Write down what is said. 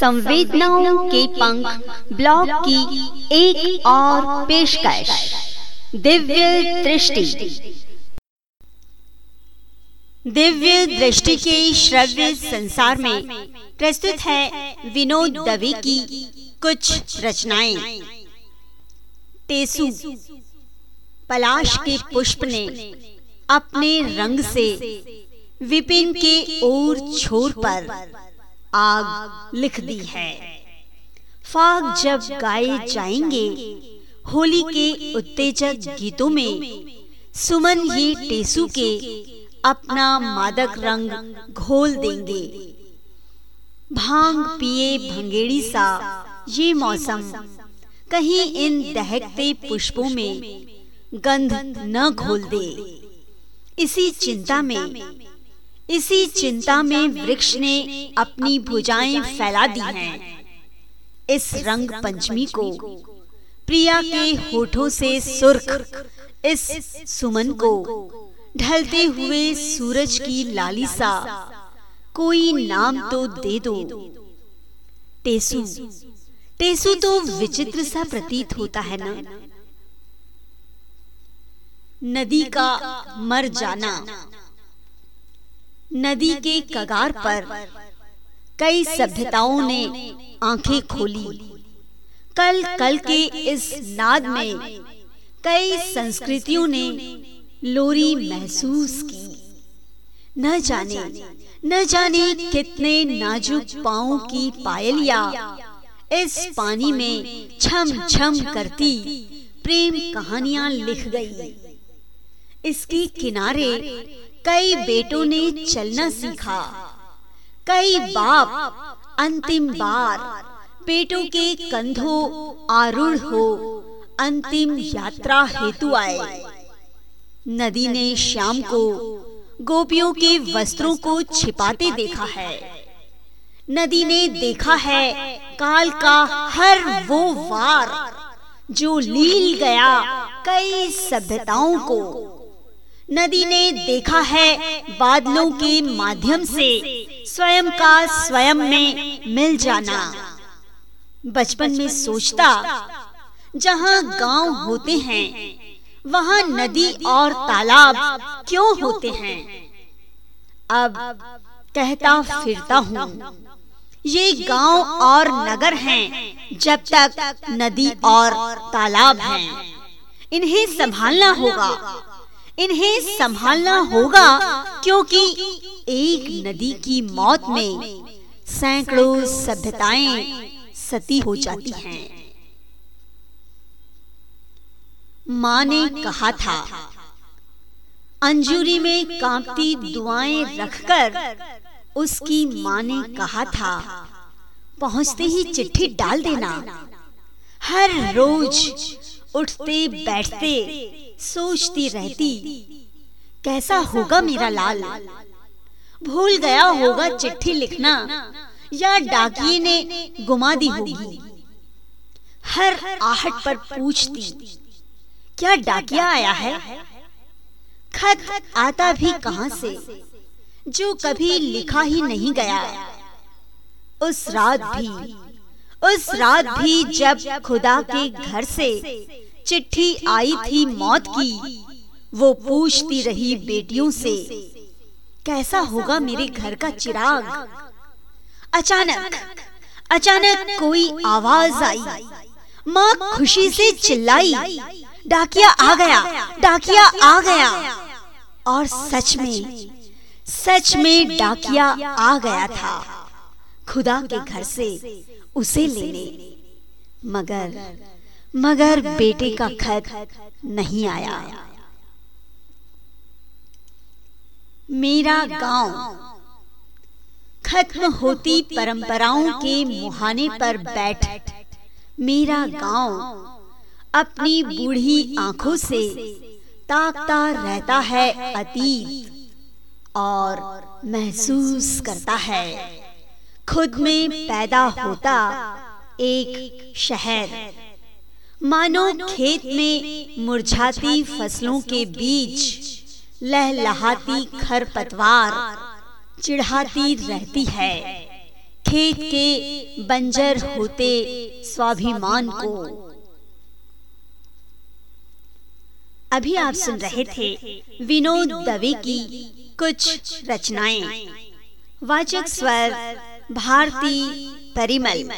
संवेदनाओं के पंख ब्लॉग की एक और पेशकश। दिव्य दृष्टि। दिव्य दृष्टि के श्रव्य संसार में प्रस्तुत है विनोद दवे की कुछ रचनाएँ। टेसु, पलाश के पुष्प ने अपने रंग से विपिन के ओर छोर पर आग लिख दी है। फाग जब गाए जाएँगे, होली के उत्तेजक गीतों में, सुमन ये टेसु के अपना मादक रंग घोल देंगे। भाँग पिए भंगेड़ी सा ये मौसम, कहीं इन दहकते पुष्पों में गंध न घोल दे। इसी चिंता में इसी चिंता में वृक्ष ने अपनी भुजाएँ फैला दी हैं। इस रंग पंचमी को प्रिया के होठों से सुर्ख, इस सुमन को ढलते हुए सूरज की लालिसा, कोई नाम तो दे दो। टेसु टेसु तो विचित्र सा प्रतीत होता है ना। नदी का मर जाना नदी के कगार पर कई सभ्यताओं ने आँखें खोली। कल कल के इस नाद में कई संस्कृतियों ने लोरी महसूस की। न जाने न जाने कितने नाजुक पाओ की पायलिया इस पानी में छम छम करती प्रेम कहानियाँ लिख गई। इसके किनारे कई बेटों ने चलना सीखा। कई बाप अंतिम बार बेटों के कंधों आरूढ़ हो अंतिम यात्रा हेतु आए। नदी ने श्याम को गोपियों के वस्त्रों को छिपाते देखा है। नदी ने देखा है काल का हर वो वार जो लील गया कई सभ्यताओं को। नदी ने देखा है बादलों के माध्यम से स्वयं का स्वयं में मिल जाना। बचपन में सोचता, जहाँ गाँव होते हैं, वहाँ नदी और तालाब क्यों होते हैं? अब कहता फिरता हूँ, ये गाँव और नगर हैं जब तक नदी और तालाब हैं। इन्हें संभालना होगा। इन्हें संभालना होगा क्योंकि एक नदी की मौत में सैकड़ों सभ्यताएँ सती हो जाती हैं। माँ ने कहा था अंजूरी में कांपती दुआएँ रखकर उसकी माँ ने कहा था पहुँचते ही चिट्ठी डाल देना। हर रोज उठते बैठते सोचती रहती। कैसा होगा मेरा लाल? भूल गया होगा चिट्ठी लिखना या डाकिए ने गुमा दी होगी। हर आहट पर पूछती क्या डाकिया आया है? खत आता भी कहाँ से? जो कभी लिखा ही नहीं गया। उस रात भी उस रात भी जब खुदा के घर से चिट्ठी आई थी मौत की। वो पूछती रही बेटियों से कैसा होगा मेरे घर का चिराग? अचानक अचानक कोई आवाज़ आई। माँ खुशी से चिल्लाई। डाकिया आ गया डाकिया आ गया। और सच में सच में डाकिया आ गया था। खुदा के घर से उसे लेने। मगर मगर बेटे का खत नहीं आया। मेरा गाँव खत्म होती परंपराओं के मुहाने पर बैठ मेरा गाँव अपनी बूढ़ी आँखों से ताकता रहता है अतीत और महसूस करता है। खुद में पैदा होता एक शहर। मानो खेत में मुरझाती फ़सलों के बीच लहलहाती खरपतवार चिढ़ाती रहती है। खेत के बंजर होते स्वाभिमान को। अभी आप सुन रहे थे विनोद दवे की कुछ रचनाएँ। वाचक स्वर भारती परिमल।